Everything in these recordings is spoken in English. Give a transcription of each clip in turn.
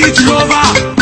it over.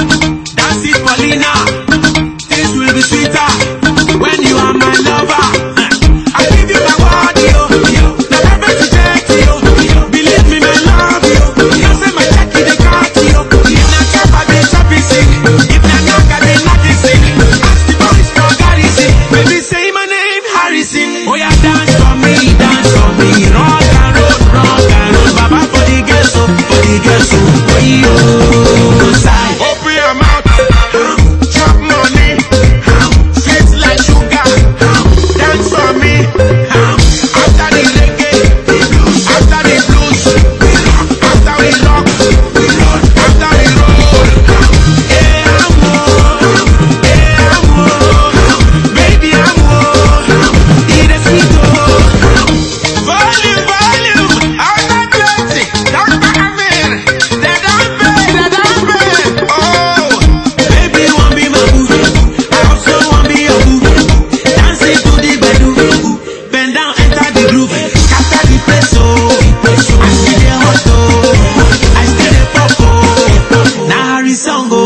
sango